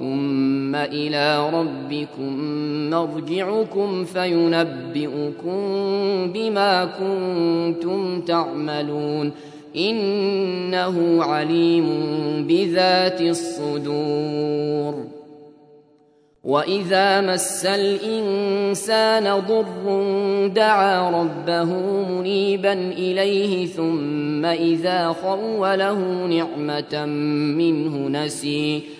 ثم إلى ربكم مرجعكم فينبئكم بما كنتم تعملون. إنه عليم بذات الصدور. وإذا مس الإنسان ضر دعا ربه منيبا إليه ثم إذا خوله نعمة منه نسي.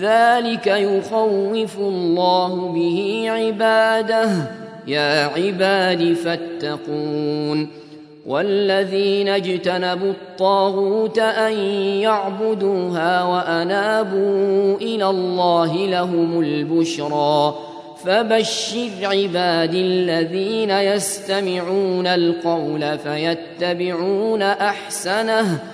ذلك يخوف الله به عباده. يا عباد فاتقون. والذين اجتنبوا الطاغوت أن يعبدوها وأنابوا إلى الله لهم البشرى. فبشر عبادي الذين يستمعون القول فيتبعون أحسنه.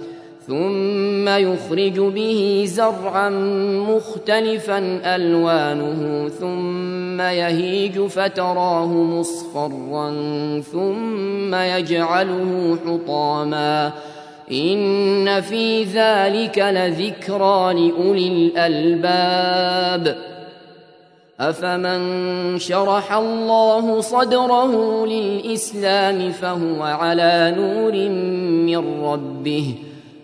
ثم يخرج به زرعا مختلفا ألوانه ثم يهيج فتراه مصفرا ثم يجعله حطاما إن في ذلك لذكرى لأولي الألباب أفمن شرح الله صدره للإسلام فهو على نور من ربه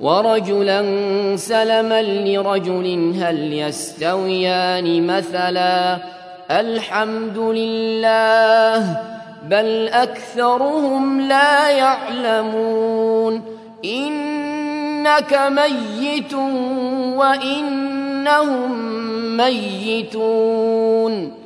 ورجلا سلما لرجل هل يستويان مثلا الحمد لله بل أكثرهم لا يعلمون إنك ميت وإنهم ميتون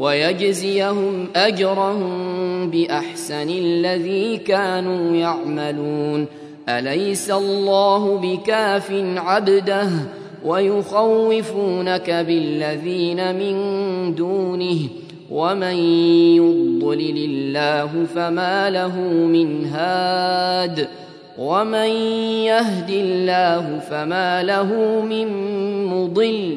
ويجزيهم أجرهم بأحسن الذي كانوا يعملون. أليس الله بكاف عبده ويخوفونك بالذين من دونه؟ ومن يضلل الله فما له من هاد. ومن يهد الله فما له من مضل.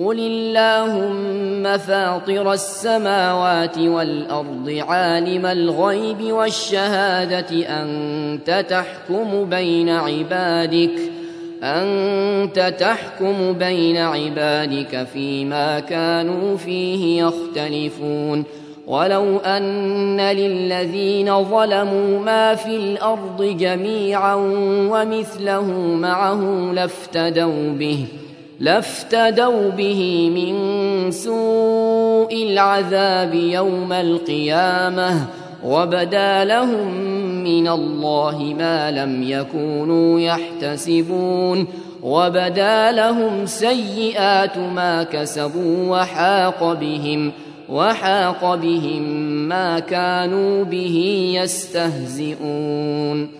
قل اللهم فاطر السماوات والارض عالم الغيب والشهاده انت تحكم بين عبادك انت تحكم بين عبادك فيما كانوا فيه يختلفون. ولو ان للذين ظلموا ما في الأرض جميعا ومثله معه لافتدوا به لافتدوا به من سوء العذاب يوم القيامة وبدا لهم من الله ما لم يكونوا يحتسبون وبدا لهم سيئات ما كسبوا وحاق بهم وحاق بهم ما كانوا به يستهزئون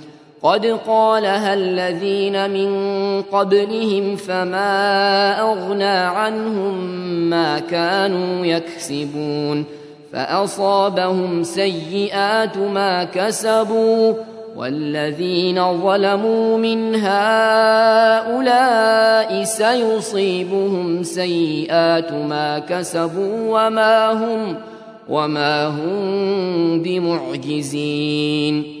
قد قالها الذين من قبلهم فما أغنى عنهم ما كانوا يكسبون فأصابهم سيئات ما كسبوا والذين ظلموا من هؤلاء سيصيبهم سيئات ما كسبوا وما هم وما هم بمعجزين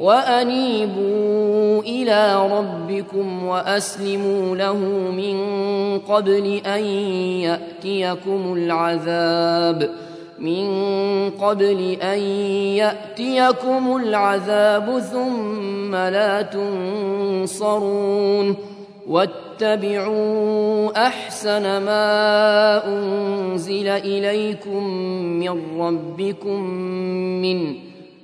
وأنيبوا إلى ربكم وأسلموا له من قبل أن يأتيكم العذاب من قبل أن يأتيكم العذاب ثم لا تنصرون واتبعوا أحسن ما أنزل إليكم من ربكم من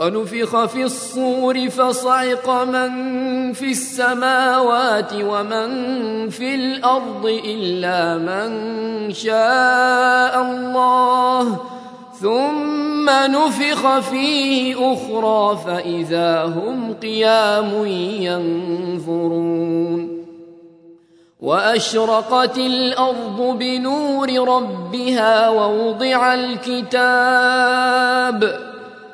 ونفخ في الصور فصعق من في السماوات ومن في الأرض إلا من شاء الله. ثم نفخ فيه أخرى فإذا هم قيام ينظرون. وأشرقت الأرض بنور ربها ووضع الكتاب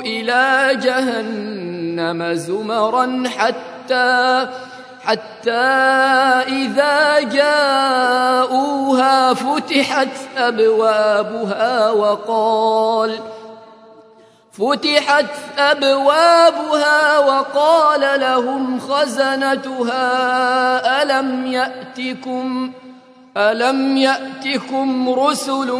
إلى جهنم زمرا حتى حتى إذا جاءوها فتحت أبوابها وقال فتحت أبوابها وقال لهم خزنتها ألم يأتكم ألم يأتكم رسل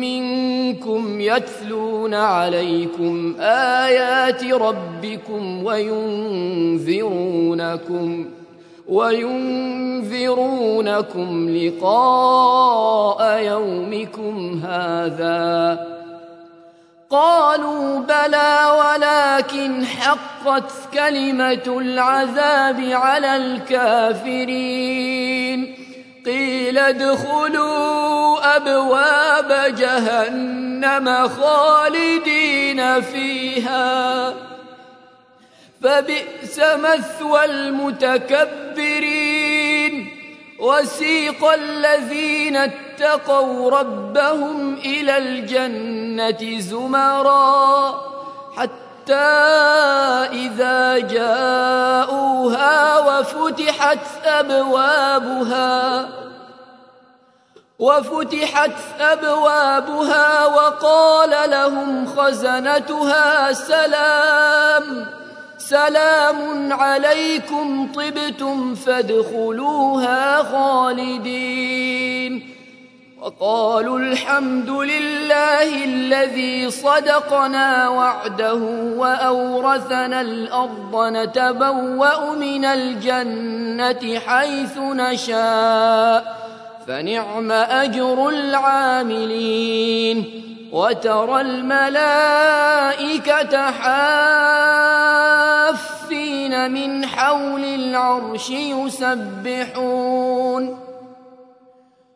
منكم يتلون عليكم آيات ربكم وينذرونكم وينذرونكم لقاء يومكم هذا قالوا بلى ولكن حقت كلمة العذاب على الكافرين قيل ادخلوا أبواب جهنم خالدين فيها. فبئس مثوى المتكبرين. وسيق الذين اتقوا ربهم إلى الجنة زمرا إذا جاءوها وفتحت أبوابها وفتحت أبوابها وقال لهم خزنتها سلام سلام عليكم طبتم فادخلوها خالدين. وقالوا الحمد لله الذي صدقنا وعده وأورثنا الأرض نتبوأ من الجنة حيث نشاء فنعم أجر العاملين. وترى الملائكة حافين من حول العرش يسبحون.